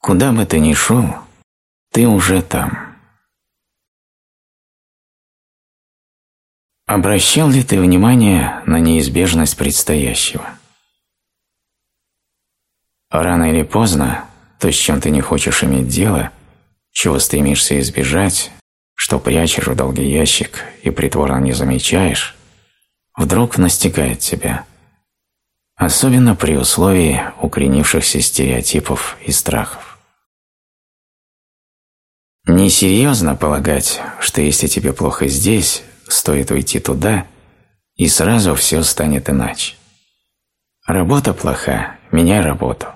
Куда бы ты ни шел, ты уже там. Обращал ли ты внимание на неизбежность предстоящего? Рано или поздно то, с чем ты не хочешь иметь дело, чего стремишься избежать, что прячешь в долгий ящик и притворно не замечаешь, вдруг настигает тебя. Особенно при условии укоренившихся стереотипов и страхов. Несерьезно полагать, что если тебе плохо здесь, стоит уйти туда, и сразу все станет иначе. Работа плоха, меняй работу.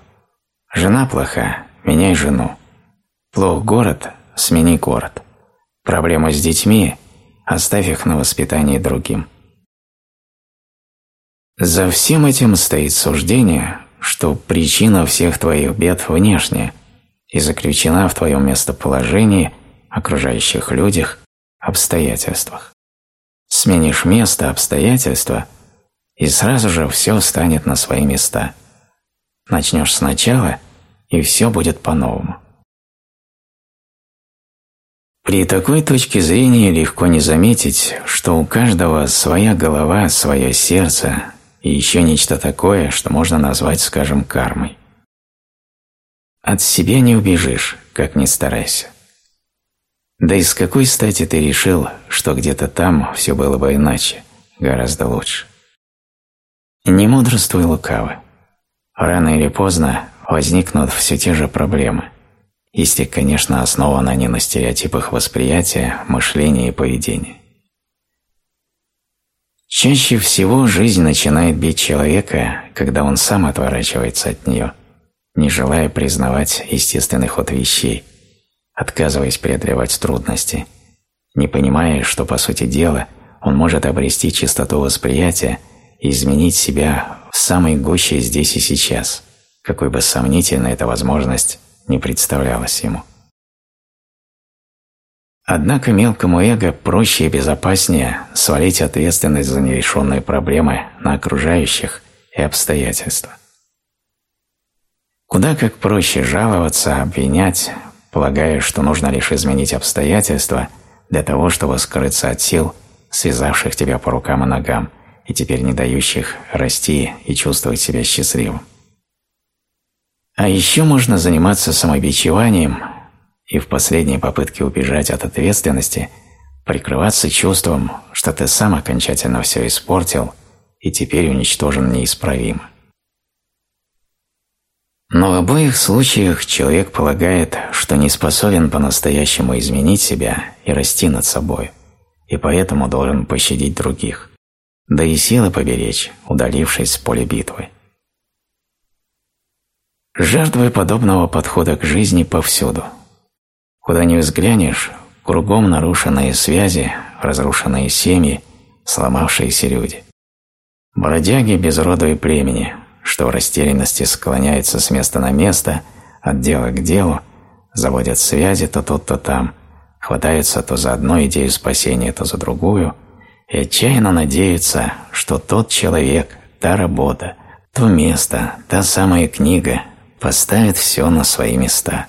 Жена плоха, меняй жену. Плох город, смени город. Проблема с детьми, оставь их на воспитание другим. За всем этим стоит суждение, что причина всех твоих бед внешняя и заключена в твоем местоположении, окружающих людях, обстоятельствах. Сменишь место, обстоятельства, и сразу же все станет на свои места. Начнешь сначала, и все будет по-новому. При такой точке зрения легко не заметить, что у каждого своя голова, свое сердце, и еще нечто такое, что можно назвать, скажем, кармой. От себя не убежишь, как ни старайся. Да и с какой стати ты решил, что где-то там все было бы иначе, гораздо лучше? Не мудрствуй лукаво. Рано или поздно возникнут все те же проблемы, если, конечно, основаны они на стереотипах восприятия, мышления и поведения. Чаще всего жизнь начинает бить человека, когда он сам отворачивается от нее, не желая признавать естественный ход вещей, отказываясь преодолевать трудности, не понимая, что, по сути дела, он может обрести чистоту восприятия и изменить себя в самой гуще здесь и сейчас, какой бы сомнительной эта возможность не представлялась ему. Однако мелкому эго проще и безопаснее свалить ответственность за нерешенные проблемы на окружающих и обстоятельства. Куда как проще жаловаться, обвинять, полагая, что нужно лишь изменить обстоятельства для того, чтобы скрыться от сил, связавших тебя по рукам и ногам и теперь не дающих расти и чувствовать себя счастливым. А еще можно заниматься самобичеванием и в последней попытке убежать от ответственности прикрываться чувством, что ты сам окончательно все испортил и теперь уничтожен неисправимо. Но в обоих случаях человек полагает, что не способен по-настоящему изменить себя и расти над собой, и поэтому должен пощадить других, да и силы поберечь, удалившись с поля битвы. Жертвы подобного подхода к жизни повсюду – Куда ни взглянешь, кругом нарушенные связи, разрушенные семьи, сломавшиеся люди. Бродяги без рода и племени, что в растерянности склоняются с места на место, от дела к делу, заводят связи то тут, то там, хватаются то за одну идею спасения, то за другую, и отчаянно надеются, что тот человек, та работа, то место, та самая книга поставит все на свои места.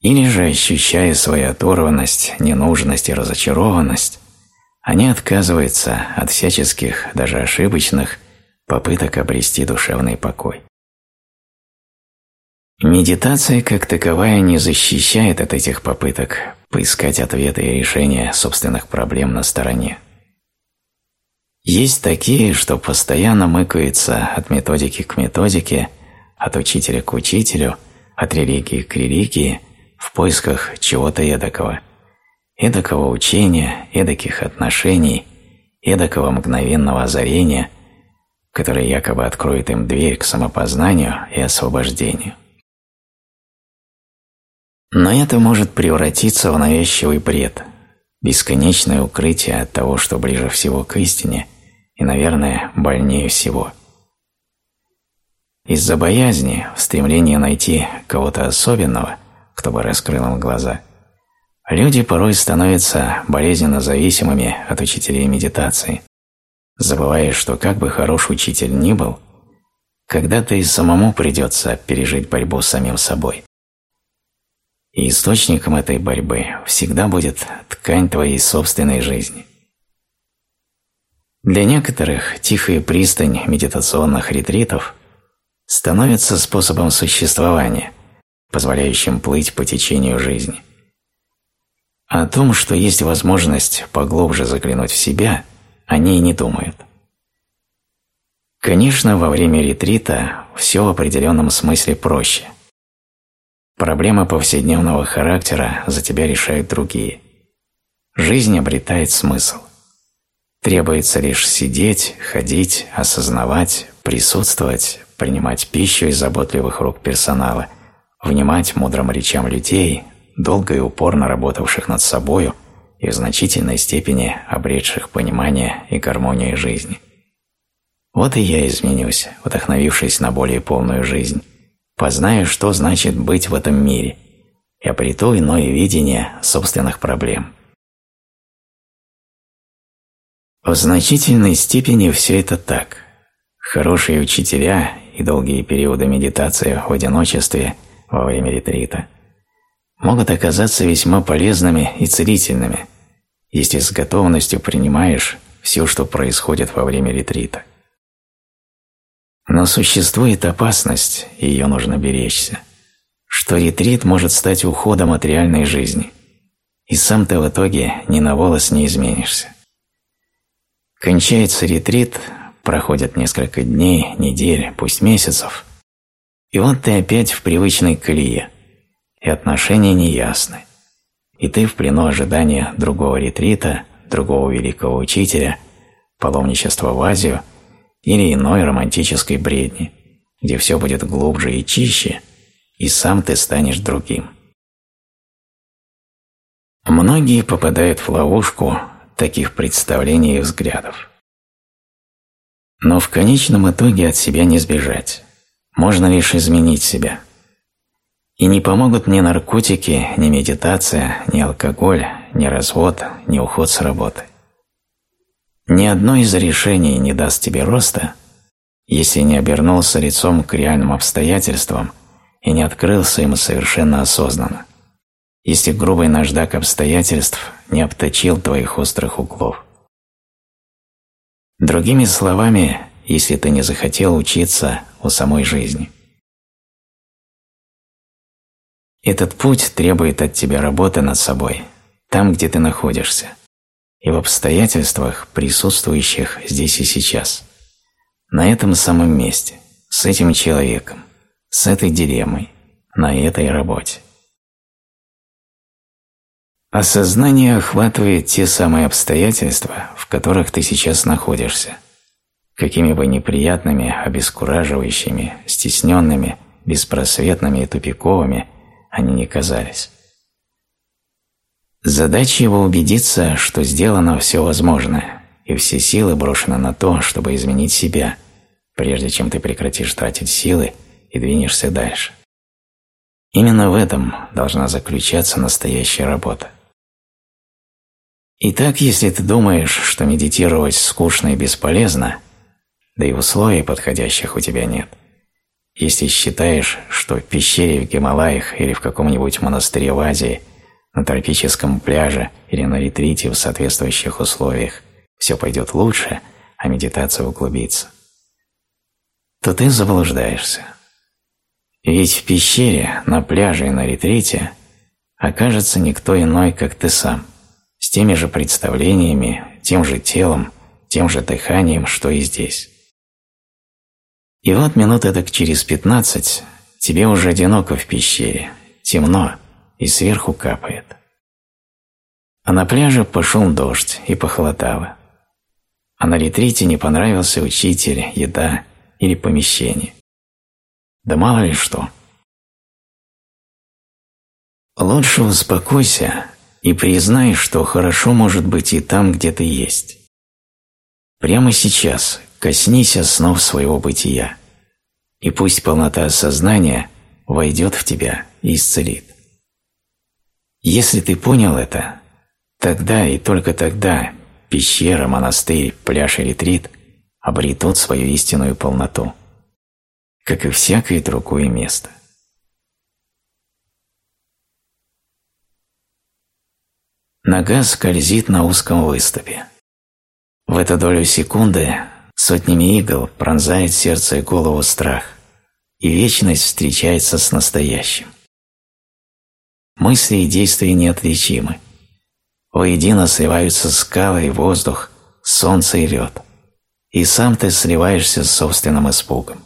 Или же, ощущая свою оторванность, ненужность и разочарованность, они отказываются от всяческих, даже ошибочных, попыток обрести душевный покой. Медитация как таковая не защищает от этих попыток поискать ответы и решения собственных проблем на стороне. Есть такие, что постоянно мыкаются от методики к методике, от учителя к учителю, от религии к религии – в поисках чего-то эдакого, эдакого учения, эдаких отношений, эдакого мгновенного озарения, которое якобы откроет им дверь к самопознанию и освобождению. Но это может превратиться в навязчивый бред, бесконечное укрытие от того, что ближе всего к истине и, наверное, больнее всего. Из-за боязни, в стремлении найти кого-то особенного – кто бы раскрыл им глаза. Люди порой становятся болезненно зависимыми от учителей медитации, забывая, что как бы хороший учитель ни был, когда-то и самому придется пережить борьбу с самим собой. И источником этой борьбы всегда будет ткань твоей собственной жизни. Для некоторых тихая пристань медитационных ретритов становится способом существования, позволяющим плыть по течению жизни. О том, что есть возможность поглубже заглянуть в себя, они и не думают. Конечно, во время ретрита все в определенном смысле проще. Проблемы повседневного характера за тебя решают другие. Жизнь обретает смысл. Требуется лишь сидеть, ходить, осознавать, присутствовать, принимать пищу из заботливых рук персонала, внимать мудрым речам людей, долго и упорно работавших над собою и в значительной степени обретших понимание и гармонию жизни. Вот и я изменюсь, вдохновившись на более полную жизнь, познаю, что значит быть в этом мире, и обрету иное видение собственных проблем. В значительной степени все это так. Хорошие учителя и долгие периоды медитации в одиночестве во время ретрита могут оказаться весьма полезными и целительными, если с готовностью принимаешь все, что происходит во время ретрита. Но существует опасность, и ее нужно беречься, что ретрит может стать уходом от реальной жизни, и сам ты в итоге ни на волос не изменишься. Кончается ретрит, проходят несколько дней, недель, пусть месяцев, и вот ты опять в привычной колее, и отношения неясны, и ты в плену ожидания другого ретрита, другого великого учителя, паломничества в Азию – или иной романтической бредни, где все будет глубже и чище, и сам ты станешь другим. Многие попадают в ловушку таких представлений и взглядов. Но в конечном итоге от себя не сбежать. Можно лишь изменить себя. И не помогут ни наркотики, ни медитация, ни алкоголь, ни развод, ни уход с работы. Ни одно из решений не даст тебе роста, если не обернулся лицом к реальным обстоятельствам и не открылся им совершенно осознанно, если грубый наждак обстоятельств не обточил твоих острых углов. Другими словами, если ты не захотел учиться у самой жизни. Этот путь требует от тебя работы над собой, там, где ты находишься и в обстоятельствах, присутствующих здесь и сейчас. На этом самом месте, с этим человеком, с этой дилеммой, на этой работе. Осознание охватывает те самые обстоятельства, в которых ты сейчас находишься, какими бы неприятными, обескураживающими, стесненными, беспросветными и тупиковыми они ни казались. Задача его убедиться, что сделано все возможное, и все силы брошены на то, чтобы изменить себя, прежде чем ты прекратишь тратить силы и двинешься дальше. Именно в этом должна заключаться настоящая работа. Итак, если ты думаешь, что медитировать скучно и бесполезно, да и условий подходящих у тебя нет, если считаешь, что в пещере в Гималаях или в каком-нибудь монастыре в Азии – на тропическом пляже или на ретрите в соответствующих условиях все пойдет лучше, а медитация углубится, то ты заблуждаешься. Ведь в пещере, на пляже и на ретрите окажется никто иной, как ты сам, с теми же представлениями, тем же телом, тем же дыханием, что и здесь. И вот минут так через пятнадцать тебе уже одиноко в пещере, темно, и сверху капает. А на пляже пошел дождь и похолодало. А на ретрите не понравился учитель, еда или помещение. Да мало ли что. Лучше успокойся и признай, что хорошо может быть и там, где ты есть. Прямо сейчас коснись основ своего бытия, и пусть полнота сознания войдет в тебя и исцелит. Если ты понял это, тогда и только тогда пещера, монастырь, пляж и ретрит обретут свою истинную полноту. как и всякое другое место. Нога скользит на узком выступе. В эту долю секунды сотнями игл пронзает сердце и голову страх, и вечность встречается с настоящим. Мысли и действия неотличимы. Воедино сливаются скалы и воздух, солнце и лед, и сам ты сливаешься с собственным испугом.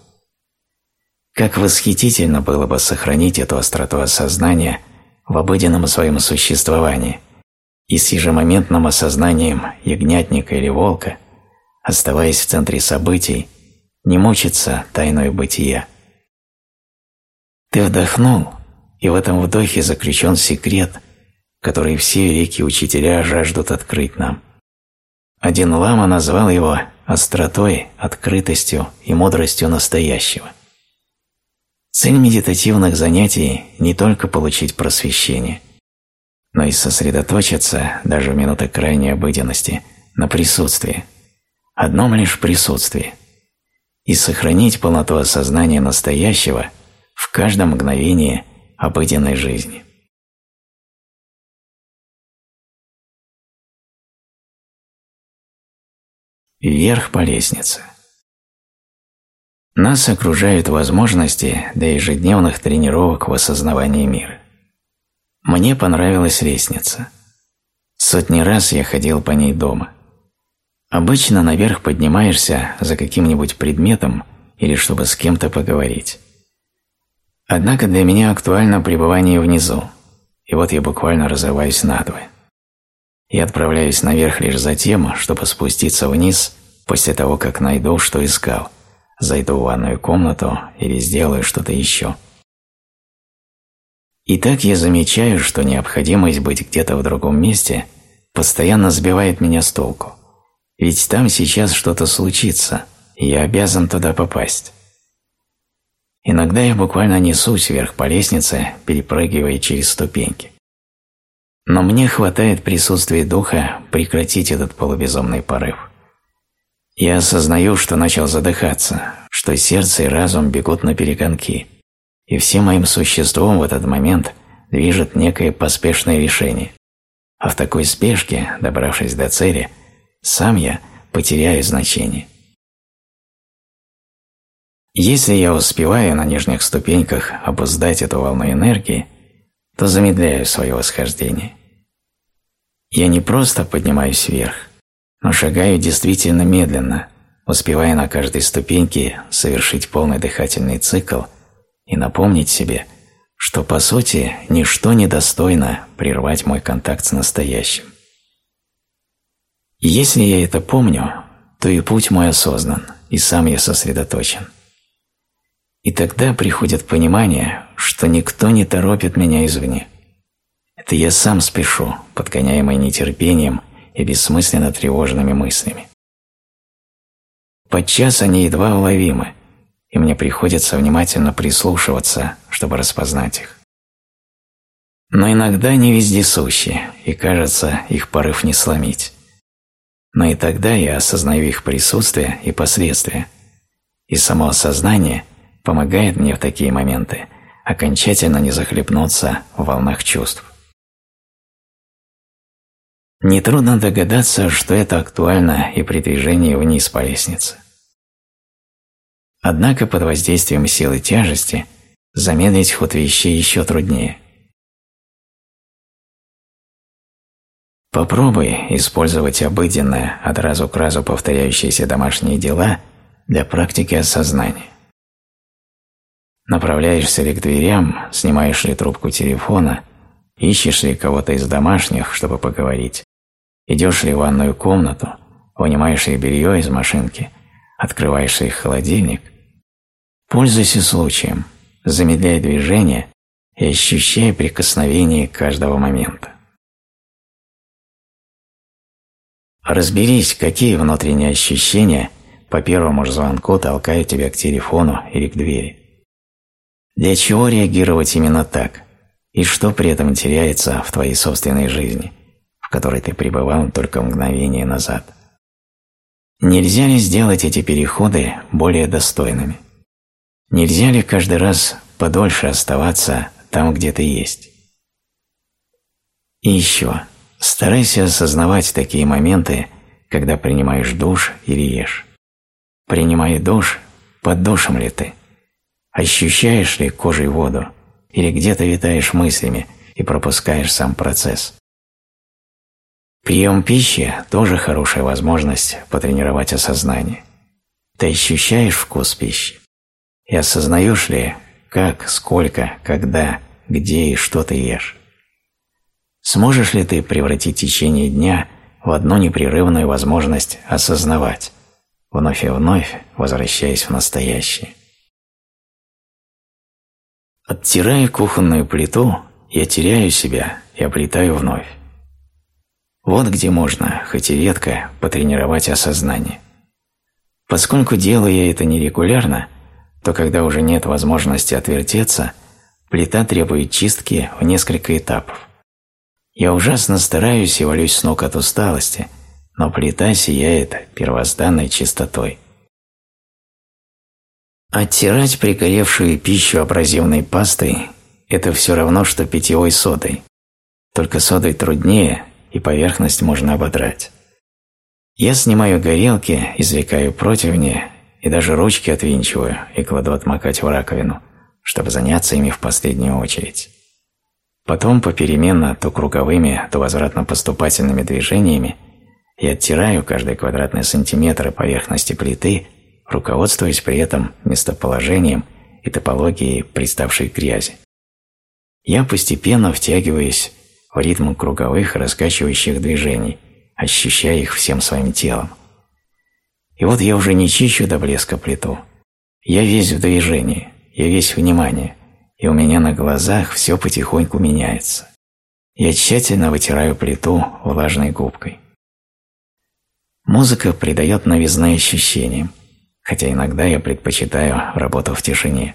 Как восхитительно было бы сохранить эту остроту осознания в обыденном своем существовании – и с ежемоментным осознанием ягнятника или волка, оставаясь в центре событий, не мучиться тайной бытия. Ты вдохнул, и в этом вдохе заключен секрет, который все великие учителя жаждут открыть нам. Один лама назвал его остротой, открытостью и мудростью настоящего. Цель медитативных занятий – не только получить просвещение – но и сосредоточиться, даже в минуты крайней обыденности, на присутствии, одном лишь присутствии, и сохранить полноту осознания настоящего в каждом мгновении обыденной жизни. Вверх по лестнице. Нас окружают возможности для ежедневных тренировок в осознавании мира. Мне понравилась лестница. Сотни раз я ходил по ней дома. Обычно наверх поднимаешься за каким-нибудь предметом или чтобы с кем-то поговорить. Однако для меня актуально пребывание внизу, и вот я буквально разрываюсь надвое. Я отправляюсь наверх лишь за тем, чтобы спуститься вниз после того, как найду, что искал, зайду в ванную комнату или сделаю что-то еще. И так я замечаю, что необходимость быть где-то в другом месте постоянно сбивает меня с толку. Ведь там сейчас что-то случится, и я обязан туда попасть. Иногда я буквально несусь вверх по лестнице, перепрыгивая через ступеньки. Но мне хватает присутствия духа прекратить этот полубезумный порыв. Я осознаю, что начал задыхаться, что сердце и разум бегут на перегонки – и всем моим существом в этот момент движет некое поспешное решение. А в такой спешке, добравшись до цели, сам я потеряю значение. Если я успеваю на нижних ступеньках обуздать эту волну энергии, то замедляю свое восхождение. Я не просто поднимаюсь вверх, но шагаю действительно медленно, успевая на каждой ступеньке совершить полный дыхательный цикл – и напомнить себе, что по сути ничто не достойно прервать мой контакт с настоящим. Если я это помню, то и путь мой осознан, и сам я сосредоточен. И тогда приходит понимание, что никто не торопит меня извне. Это я сам спешу, подгоняемый нетерпением и бессмысленно тревожными мыслями. Подчас они едва уловимы, и мне приходится внимательно прислушиваться, чтобы распознать их. Но иногда они вездесущие, и кажется, их порыв не сломить. Но и тогда я осознаю их присутствие и последствия, и само осознание помогает мне в такие моменты окончательно не захлебнуться в волнах чувств. Нетрудно догадаться, что это актуально и при движении вниз по лестнице. Однако под воздействием силы тяжести замедлить ход вещей еще труднее. Попробуй использовать обыденные, от разу к разу повторяющиеся домашние дела для практики осознания. Направляешься ли к дверям, снимаешь ли трубку телефона, ищешь ли кого-то из домашних, чтобы поговорить, идешь ли в ванную комнату, вынимаешь ли белье из машинки, открываешь ли холодильник, Пользуйся случаем, замедляй движение и ощущай прикосновение каждого момента. Разберись, какие внутренние ощущения по первому же звонку толкают тебя к телефону или к двери. Для чего реагировать именно так? И что при этом теряется в твоей собственной жизни, в которой ты пребывал только мгновение назад? Нельзя ли сделать эти переходы более достойными? Нельзя ли каждый раз подольше оставаться там, где ты есть? И еще, старайся осознавать такие моменты, когда принимаешь душ или ешь. Принимая душ, под душем ли ты? Ощущаешь ли кожей воду? Или где-то витаешь мыслями и пропускаешь сам процесс? Прием пищи – тоже хорошая возможность потренировать осознание. Ты ощущаешь вкус пищи? И осознаешь ли, как, сколько, когда, где и что ты ешь? Сможешь ли ты превратить течение дня в одну непрерывную возможность осознавать, вновь и вновь возвращаясь в настоящее? Оттирая кухонную плиту, я теряю себя и обретаю вновь. Вот где можно, хоть и редко, потренировать осознание. Поскольку делаю я это нерегулярно, то когда уже нет возможности отвертеться, плита требует чистки в несколько этапов. Я ужасно стараюсь и валюсь с ног от усталости, но плита сияет первозданной чистотой. Оттирать пригоревшую пищу абразивной пастой – это все равно, что питьевой содой. Только содой труднее и поверхность можно ободрать. Я снимаю горелки, извлекаю противни и даже ручки отвинчиваю и кладу отмокать в раковину, чтобы заняться ими в последнюю очередь. Потом попеременно то круговыми, то возвратно-поступательными движениями я оттираю каждый квадратный сантиметр поверхности плиты, руководствуясь при этом местоположением и топологией приставшей грязи. Я постепенно втягиваюсь в ритм круговых раскачивающих движений, ощущая их всем своим телом. И вот я уже не чищу до блеска плиту. Я весь в движении, я весь внимание, и у меня на глазах все потихоньку меняется. Я тщательно вытираю плиту влажной губкой. Музыка придает новизны ощущениям, хотя иногда я предпочитаю работу в тишине.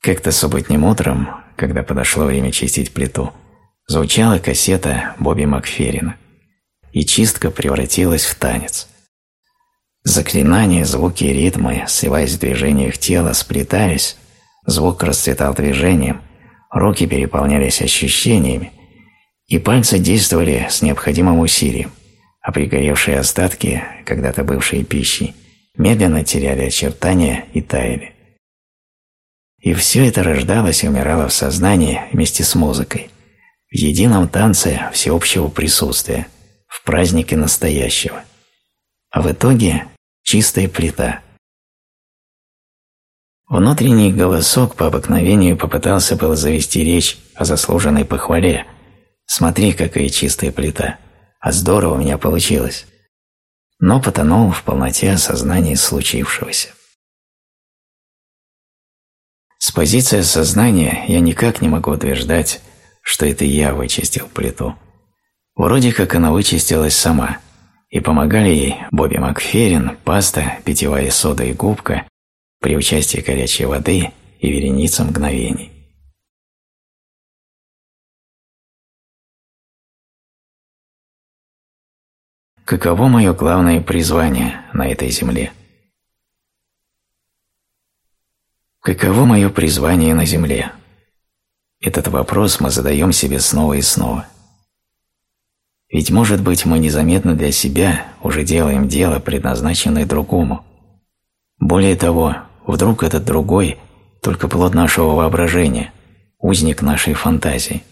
Как-то субботним утром, когда подошло время чистить плиту, звучала кассета Бобби Макферрина, и чистка превратилась в танец. Заклинания, звуки и ритмы, сливаясь в движениях тела, сплетались, звук расцветал движением, руки переполнялись ощущениями, и пальцы действовали с необходимым усилием, а пригоревшие остатки, когда-то бывшие пищей, медленно теряли очертания и таяли. И все это рождалось и умирало в сознании вместе с музыкой – в едином танце всеобщего присутствия, в празднике настоящего. А в итоге чистая плита. Внутренний голосок по обыкновению попытался было завести речь о заслуженной похвале. «Смотри, какая чистая плита! А здорово у меня получилось!» Но потонул в полноте осознания случившегося. С позиции сознания я никак не могу утверждать, что это я вычистил плиту. Вроде как она вычистилась сама, и помогали ей Бобби Макферрин, паста, питьевая сода и губка при участии горячей воды и вереница мгновений. Каково мое главное призвание на этой земле? Каково мое призвание на земле? Этот вопрос мы задаем себе снова и снова. Ведь, может быть, мы незаметно для себя уже делаем дело, предназначенное другому. Более того, вдруг этот другой – только плод нашего воображения, узник нашей фантазии.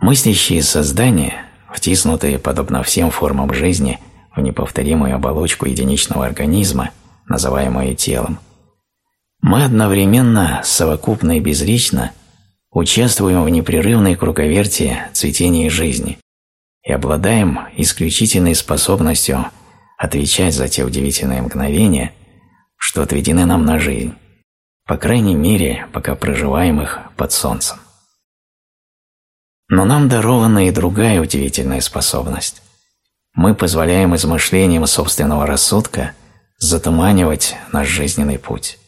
Мыслящие создания, втиснутые, подобно всем формам жизни, в неповторимую оболочку единичного организма, называемую телом – мы одновременно, совокупно и безлично, участвуем в непрерывной круговерти цветения жизни и обладаем исключительной способностью отвечать за те удивительные мгновения, что отведены нам на жизнь, по крайней мере, пока проживаем их под солнцем. Но нам дарована и другая удивительная способность. Мы позволяем измышлениям собственного рассудка затуманивать наш жизненный путь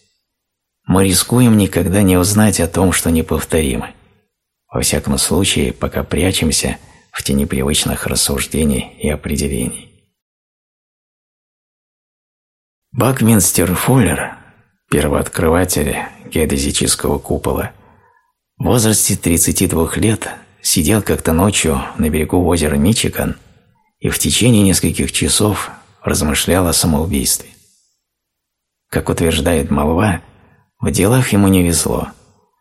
мы рискуем никогда не узнать о том, что неповторимо. Во всяком случае, пока прячемся в тени привычных рассуждений и определений. Бакминстер Фуллер первооткрыватель геодезического купола, в возрасте 32 лет сидел как-то ночью на берегу озера Мичиган и в течение нескольких часов размышлял о самоубийстве. Как утверждает молва, в делах ему не везло,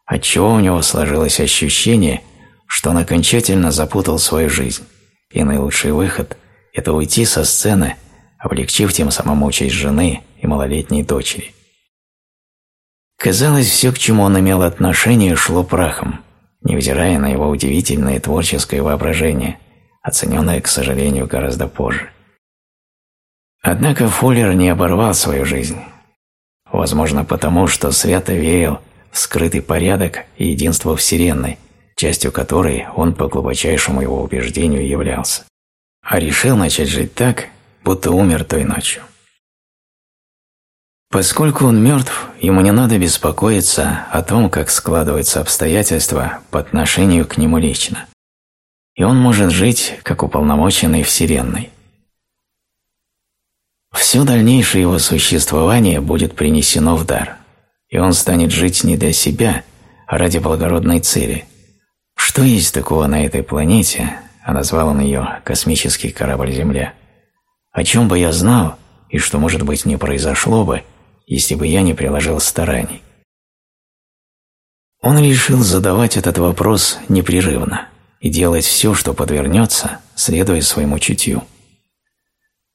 отчего у него сложилось ощущение, что он окончательно запутал свою жизнь, и наилучший выход – это уйти со сцены, облегчив тем самым участь жены и малолетней дочери. Казалось, все, к чему он имел отношение, шло прахом, невзирая на его удивительное творческое воображение, оцененное, к сожалению, гораздо позже. Однако Фуллер не оборвал свою жизнь. Возможно, потому что свято верил в скрытый порядок и единство Вселенной, частью которой он по глубочайшему его убеждению являлся. А решил начать жить так, будто умер той ночью. Поскольку он мертв, ему не надо беспокоиться о том, как складываются обстоятельства по отношению к нему лично. И он может жить, как уполномоченный Вселенной. Все дальнейшее его существование будет принесено в дар, и он станет жить не для себя, а ради благородной цели. Что есть такого на этой планете, а назвал он ее «космический корабль Земля», о чем бы я знал и что, может быть, не произошло бы – если бы я не приложил стараний. Он решил задавать этот вопрос непрерывно и делать все, что подвернется, следуя своему чутью.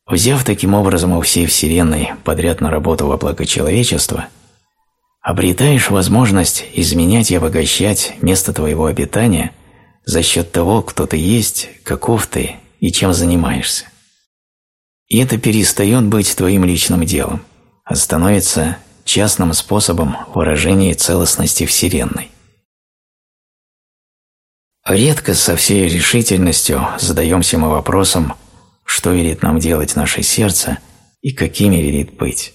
Взяв таким образом у всей Вселенной подряд на работу во благо человечества, обретаешь возможность изменять и обогащать место твоего обитания за счет того, кто ты есть, каков ты и чем занимаешься. И это перестает быть твоим личным делом – а становится частным способом выражения целостности Вселенной. Редко со всей решительностью задаемся мы вопросом, что велит нам делать наше сердце и какими велит быть.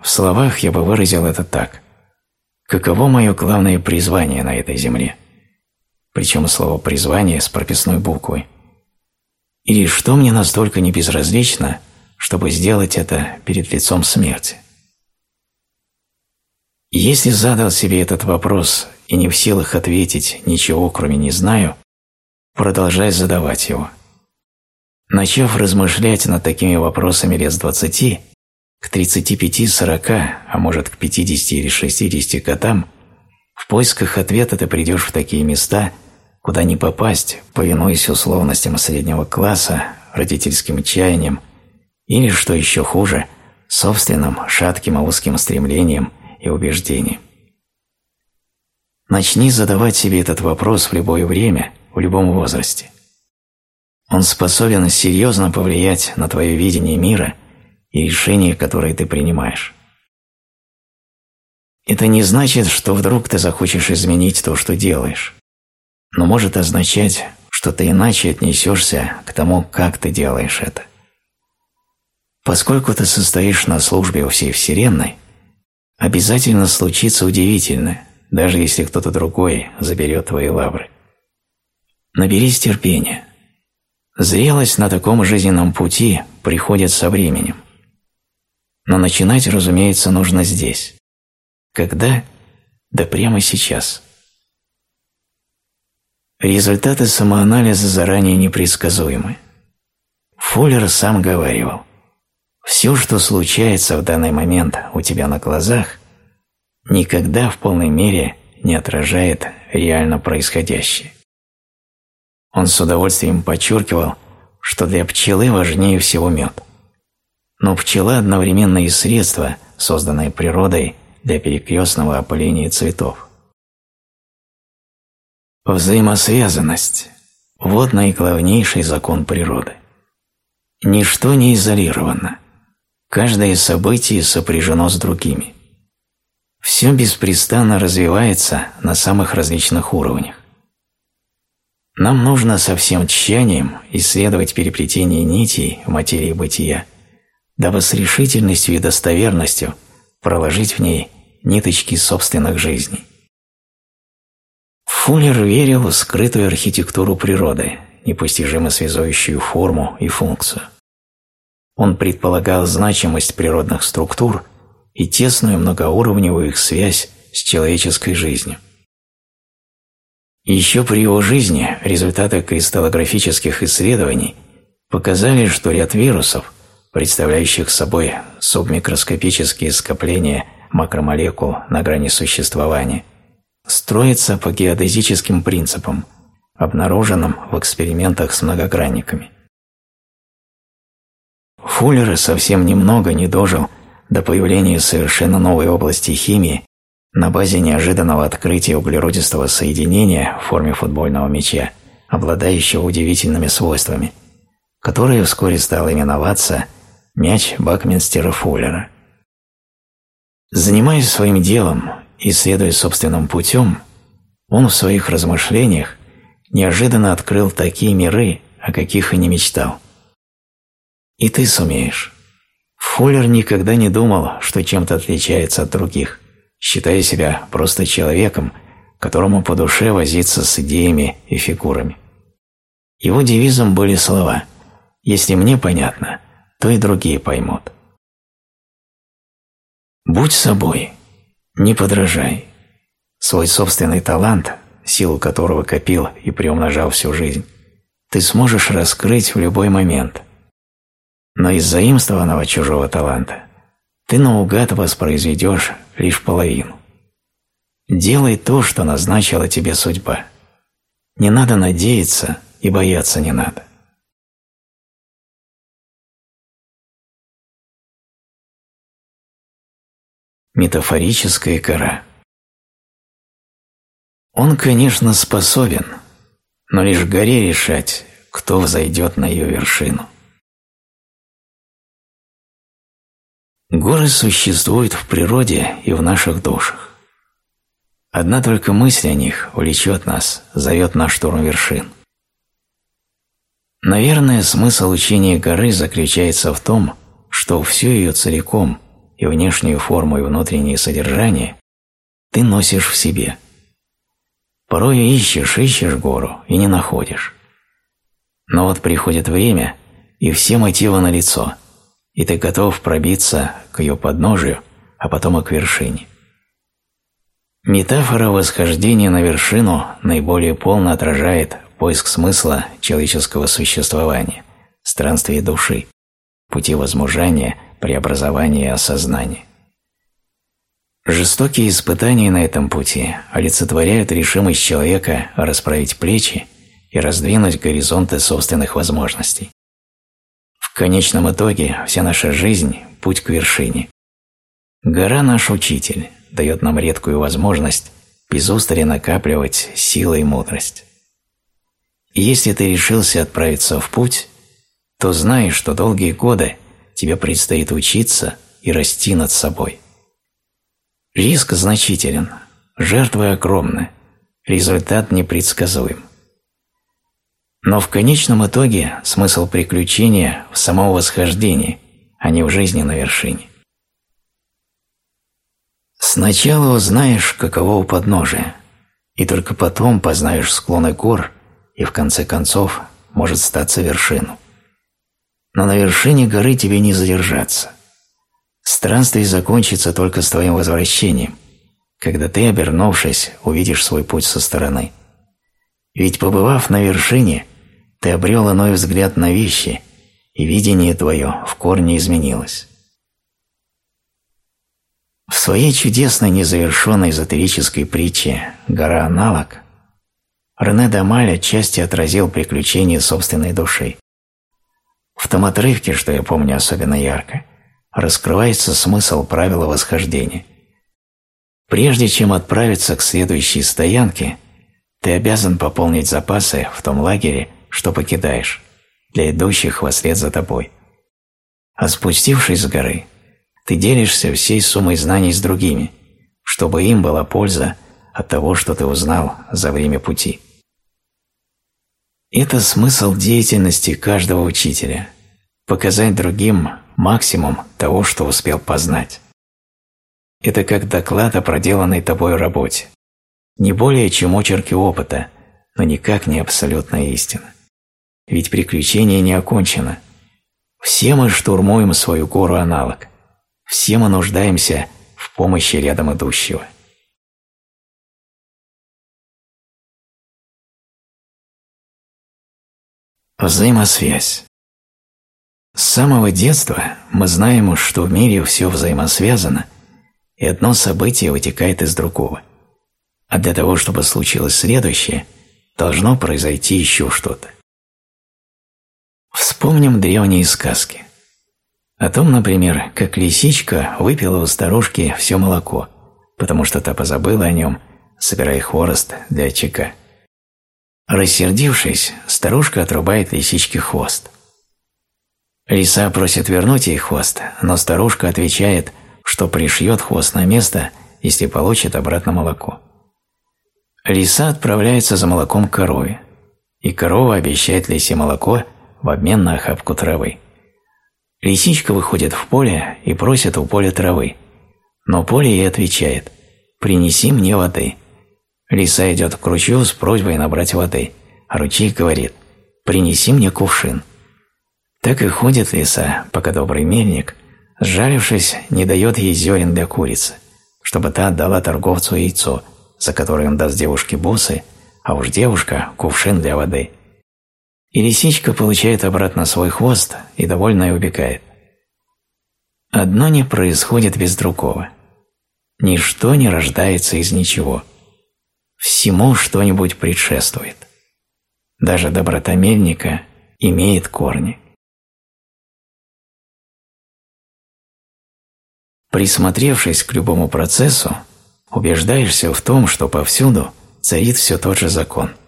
В словах я бы выразил это так. Каково мое главное призвание на этой земле? Причем слово «призвание» с прописной буквой. Или что мне настолько не безразлично, чтобы сделать это перед лицом смерти. Если задал себе этот вопрос и не в силах ответить ничего, кроме «не знаю», продолжай задавать его. Начав размышлять над такими вопросами лет с 20, к 35-40, а может к 50 или 60 годам, в поисках ответа ты придешь в такие места, куда не попасть, повинуясь условностям среднего класса, родительским чаяниям или, что еще хуже, собственным шатким и узким стремлением и убеждением. Начни задавать себе этот вопрос в любое время, в любом возрасте. Он способен серьезно повлиять на твое видение мира и решения, которые ты принимаешь. Это не значит, что вдруг ты захочешь изменить то, что делаешь, но может означать, что ты иначе отнесешься к тому, как ты делаешь это. Поскольку ты состоишь на службе у всей Вселенной, обязательно случится удивительное, даже если кто-то другой заберет твои лавры. Наберись терпения. Зрелость на таком жизненном пути приходит со временем. Но начинать, разумеется, нужно здесь. Когда? Да прямо сейчас. Результаты самоанализа заранее непредсказуемы. Фуллер сам говаривал, все, что случается в данный момент у тебя на глазах, никогда в полной мере не отражает реально происходящее. Он с удовольствием подчеркивал, что для пчелы важнее всего мед. Но пчела одновременно и средство, созданное природой для перекрестного опыления цветов. Взаимосвязанность – вот наиглавнейший закон природы. Ничто не изолировано – Каждое событие сопряжено с другими. Все беспрестанно развивается на самых различных уровнях. Нам нужно со всем тщанием исследовать переплетение нитей в материи бытия, дабы с решительностью и достоверностью проложить в ней ниточки собственных жизней. Фуллер верил в скрытую архитектуру природы, непостижимо связующую форму и функцию. Он предполагал значимость природных структур и тесную многоуровневую их связь с человеческой жизнью. Еще при его жизни результаты кристаллографических исследований показали, что ряд вирусов, представляющих собой субмикроскопические скопления макромолекул на грани существования, строится по геодезическим принципам, обнаруженным в экспериментах с многогранниками. Фуллер совсем немного не дожил до появления совершенно новой области химии на базе неожиданного открытия углеродистого соединения в форме футбольного мяча, обладающего удивительными свойствами, которое вскоре стало именоваться мяч Бакминстера Фуллера. Занимаясь своим делом и следуя собственным путем, он в своих размышлениях неожиданно открыл такие миры, о каких и не мечтал. И ты сумеешь. Фуллер никогда не думал, что чем-то отличается от других, считая себя просто человеком, которому по душе возиться с идеями и фигурами. Его девизом были слова «Если мне понятно, то и другие поймут». Будь собой, не подражай. Свой собственный талант, силу которого копил и приумножал всю жизнь, ты сможешь раскрыть в любой момент. Но из заимствованного чужого таланта ты наугад воспроизведешь лишь половину. Делай то, что назначила тебе судьба. Не надо надеяться и бояться не надо. Метафорическая кора Он, конечно, способен, но лишь горе решать, кто взойдет на ее вершину. Горы существуют в природе и в наших душах. Одна только мысль о них увлечет нас, зовет на штурм вершин. Наверное, смысл учения горы заключается в том, что всю ее целиком, и внешнюю форму, и внутреннее содержание, ты носишь в себе. Порой ищешь, ищешь гору и не находишь. Но вот приходит время, и все мотивы на лицо – и ты готов пробиться к ее подножию, а потом и к вершине. Метафора восхождения на вершину наиболее полно отражает поиск смысла человеческого существования, странствие души, пути возмужания, преобразования осознания. Жестокие испытания на этом пути олицетворяют решимость человека расправить плечи и раздвинуть горизонты собственных возможностей. В конечном итоге вся наша жизнь – путь к вершине. Гора – наш учитель, дает нам редкую возможность без устали накапливать силы и мудрость. Если ты решился отправиться в путь, то знай, что долгие годы тебе предстоит учиться и расти над собой. Риск значителен, жертвы огромны, результат непредсказуем. Но в конечном итоге смысл приключения в самом восхождении, а не в жизни на вершине. Сначала узнаешь, каково у подножия, и только потом познаешь склоны гор, и в конце концов может статься вершину. Но на вершине горы тебе не задержаться. Странствие закончится только с твоим возвращением, когда ты, обернувшись, увидишь свой путь со стороны. Ведь побывав на вершине – ты обрел иной взгляд на вещи, и видение твое в корне изменилось. В своей чудесной незавершенной эзотерической притче «Гора аналог» Рене Дамаль отчасти отразил приключения собственной души. В том отрывке, что я помню особенно ярко, раскрывается смысл правила восхождения. Прежде чем отправиться к следующей стоянке, ты обязан пополнить запасы в том лагере, что покидаешь, для идущих во след за тобой. А спустившись с горы, ты делишься всей суммой знаний с другими, чтобы им была польза от того, что ты узнал за время пути. Это смысл деятельности каждого учителя – показать другим максимум того, что успел познать. Это как доклад о проделанной тобой работе. Не более чем очерки опыта, но никак не абсолютная истина. Ведь приключение не окончено. Все мы штурмуем свою гору аналог. Все мы нуждаемся в помощи рядом идущего. Взаимосвязь. С самого детства мы знаем, что в мире все взаимосвязано, и одно событие вытекает из другого. А для того, чтобы случилось следующее, должно произойти еще что-то. Вспомним древние сказки. О том, например, как лисичка выпила у старушки все молоко, потому что та позабыла о нем, собирая хворост для очага. Рассердившись, старушка отрубает лисичке хвост. Лиса просит вернуть ей хвост, но старушка отвечает, что пришьет хвост на место, если получит обратно молоко. Лиса отправляется за молоком корове, и корова обещает лисе молоко в обмен на охапку травы. Лисичка выходит в поле и просит у поля травы, но поле ей отвечает «принеси мне воды». Лиса идет к ручью с просьбой набрать воды, а ручей говорит «принеси мне кувшин». Так и ходит лиса, пока добрый мельник, сжалившись, не дает ей зерен для курицы, чтобы та отдала торговцу яйцо, за которое он даст девушке бусы, а уж девушка – кувшин для воды. И лисичка получает обратно свой хвост и довольно убегает. Одно не происходит без другого. Ничто не рождается из ничего. Всему что-нибудь предшествует. Даже доброта мельника имеет корни. Присмотревшись к любому процессу, убеждаешься в том, что повсюду царит все тот же закон –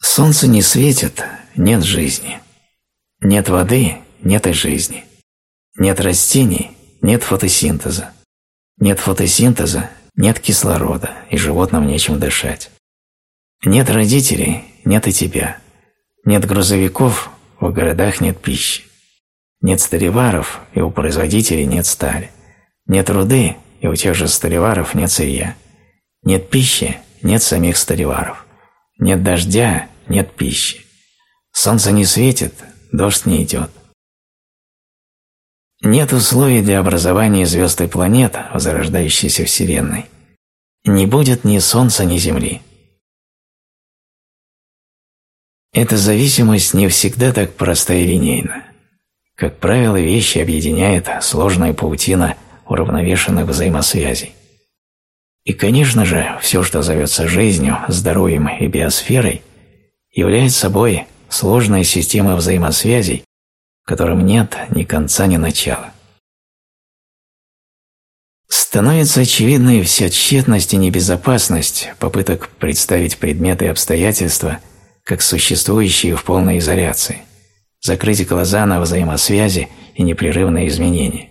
Солнце не светит, нет жизни. Нет воды, нет и жизни. Нет растений, нет фотосинтеза. Нет фотосинтеза, нет кислорода, и животным нечем дышать. Нет родителей, нет и тебя. Нет грузовиков, в городах нет пищи. Нет столеваров, и у производителей нет стали. Нет руды, и у тех же столеваров нет сырья. Нет пищи, нет самих столеваров. Нет дождя, нет пищи. Солнце не светит, дождь не идет. Нет условий для образования звезд и планет в зарождающейся Вселенной. Не будет ни Солнца, ни Земли. Эта зависимость не всегда так проста и линейна. Как правило, вещи объединяет сложная паутина уравновешенных взаимосвязей. И, конечно же, все, что зовется жизнью, здоровьем и биосферой, является собой сложная система взаимосвязей, в котором нет ни конца, ни начала. Становится очевидной вся тщетность и небезопасность попыток представить предметы и обстоятельства как существующие в полной изоляции, закрыть глаза на взаимосвязи и непрерывные изменения.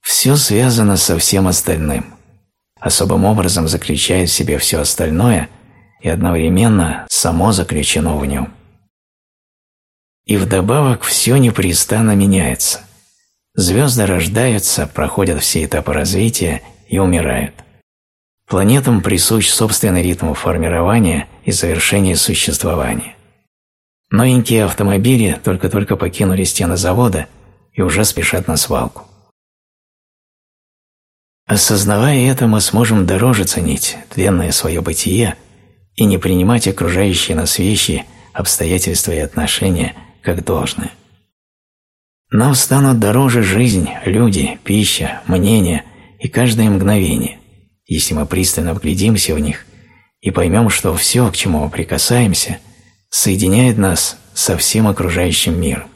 Все связано со всем остальным – особым образом заключает в себе все остальное и одновременно само заключено в нем. И вдобавок все непрестанно меняется. Звезды рождаются, проходят все этапы развития и умирают. Планетам присущ собственный ритм формирования и завершения существования. Новенькие автомобили только-только покинули стены завода и уже спешат на свалку. Осознавая это, мы сможем дороже ценить тленное свое бытие и не принимать окружающие нас вещи, обстоятельства и отношения как должное. Нам станут дороже жизнь, люди, пища, мнение и каждое мгновение, если мы пристально вглядимся в них и поймем, что все, к чему мы прикасаемся, соединяет нас со всем окружающим миром.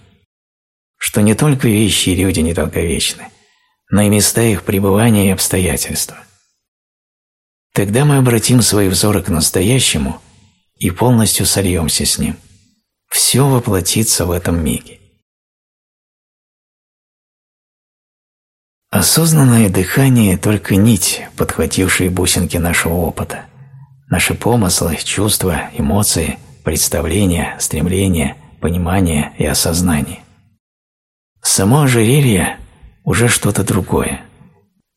Что не только вещи и люди недолговечны, но и места их пребывания и обстоятельства. Тогда мы обратим свои взоры к настоящему и полностью сольемся с ним. Все воплотится в этом миге. Осознанное дыхание – только нить, подхватившая бусинки нашего опыта. Наши помыслы, чувства, эмоции, представления, стремления, понимание и осознание. Само ожерелье уже что-то другое.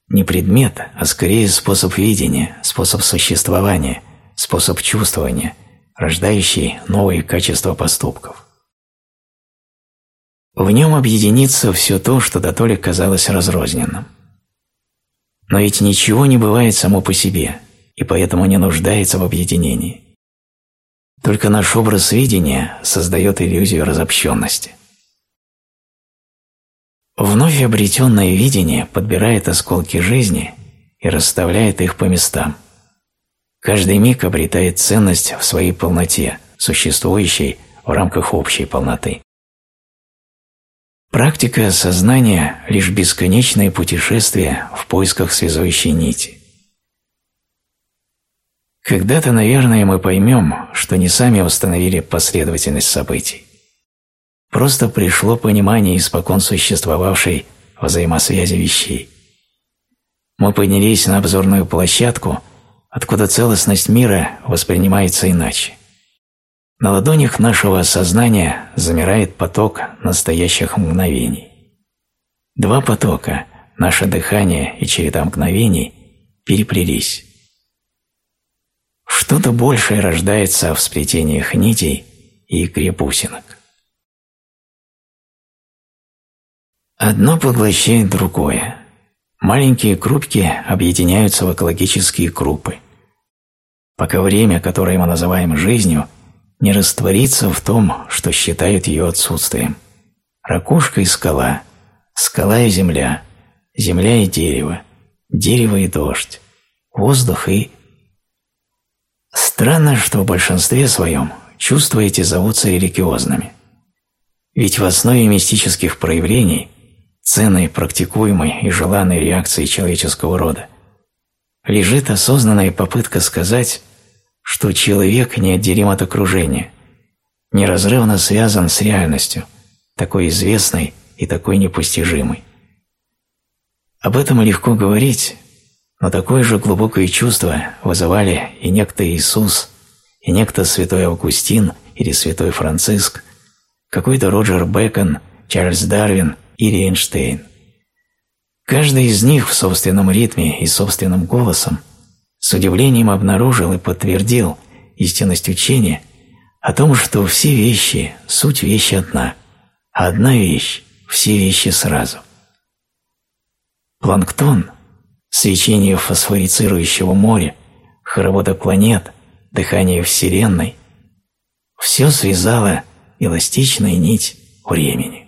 Не предмет, а скорее способ видения, способ существования, способ чувствования, рождающий новые качества поступков. В нем объединится все то, что дотоле казалось разрозненным. Но ведь ничего не бывает само по себе, и поэтому не нуждается в объединении. Только наш образ видения создает иллюзию разобщенности. Вновь обретенное видение подбирает осколки жизни и расставляет их по местам. Каждый миг обретает ценность в своей полноте, существующей в рамках общей полноты. Практика сознания – лишь бесконечное путешествие в поисках связующей нити. Когда-то, наверное, мы поймем, что не сами установили последовательность событий. Просто пришло понимание испокон существовавшей взаимосвязи вещей. Мы поднялись на обзорную площадку, откуда целостность мира воспринимается иначе. На ладонях нашего сознания замирает поток настоящих мгновений. Два потока, наше дыхание и череда мгновений, переплелись. Что-то большее рождается в сплетениях нитей и крепусинок. Одно поглощает другое. Маленькие крупки объединяются в экологические крупы. Пока время, которое мы называем жизнью, не растворится в том, что считают ее отсутствием. Ракушка и скала, скала и земля, земля и дерево, дерево и дождь, воздух и... Странно, что в большинстве своем чувства эти зовутся религиозными. Ведь в основе мистических проявлений, ценной, практикуемой и желанной реакции человеческого рода, лежит осознанная попытка сказать что человек неотделим от окружения, неразрывно связан с реальностью, такой известной и такой непостижимой. Об этом легко говорить, но такое же глубокое чувство вызывали и некто Иисус, и некто святой Августин или святой Франциск, какой-то Роджер Бэкон, Чарльз Дарвин или Эйнштейн. Каждый из них в собственном ритме и собственным голосом с удивлением обнаружил и подтвердил истинность учения о том, что все вещи – суть вещи одна, а одна вещь – все вещи сразу. Планктон, свечение фосфорицирующего моря, хороводы планет, дыхание Вселенной – все связала эластичная нить времени.